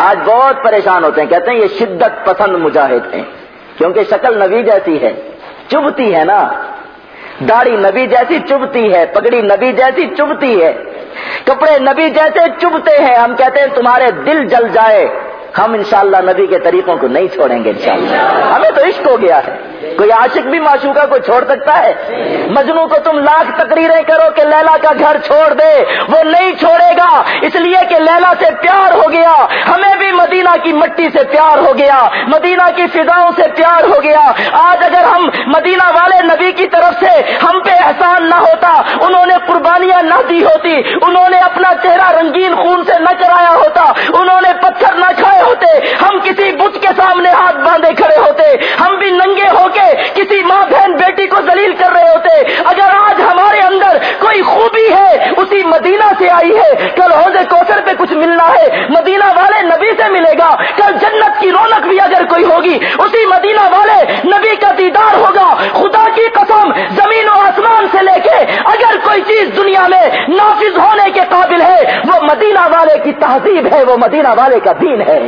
آج بہت پریشان ہوتے ہیں، کہتے ہیں یہ شدت پسند مجاہد ہیں۔ کیونکہ شکل نبی جیسی ہے، چبھتی ہے نا۔ داڑھی نبی جیسی چبھتی ہے، پگڑی نبی جیسی چبھتی ہے۔ کپڑے نبی جیسے چبھتے ہیں، ہم کہتے ہیں تمہارے دل جل جائے۔ ہم انشاءاللہ نبی کے طریقوں کو نہیں چھوڑیں گے انشاءاللہ۔ ہمیں تو عشق ہو گیا ہے۔ کوئی عاشق بھی معشوقہ کو چھوڑ سکتا ہے؟ مجنو کو تم لاکھ تقریریں کرو کہ لیلا کا گھر چھوڑ دے۔ وہ نہیں چھوڑے گا، اس لیے کہ لیلا سے پیار ہو گیا۔ ہمیں بھی مدینہ کی مٹی سے پیار ہو گیا۔ مدینہ کی فضاؤں سے پیار ہو گیا۔ آج اگر ہم مدینہ والے نبی کی طرف سے ہم پہ احسان نہ ہوتا، انہوں نے قربانیاں نہ دی ہوتی، انہوں نے اپنا چہرہ رنگین خون سے نہ کرایا ہوتا، انہوں نے پتھر نہ کھائے ہوتے، ہم کسی بت کے سامنے ہاتھ باندھے کھڑے ہوتے، ہم بھی ننگے کے کسی ماں بہن بیٹی کو دلیل کر رہے ہوتے، اگر آج ہمارے اندر کوئی خوبی ہے، اسی مدینہ سے آئی ہے، کل حوض کوثر پہ کچھ ملنا ہے، مدینہ والے نبی سے ملے گا، کل جنت کی رونق بھی اگر کوئی ہوگی، اسی مدینہ والے نبی کا دیدار ہوگا، خدا کی قسم زمین و آسمان سے لے کے اگر کوئی چیز دنیا میں نافذ ہونے کے قابل ہے، وہ مدینہ والے کی تہذیب ہے، وہ مدینہ والے کا دین ہے۔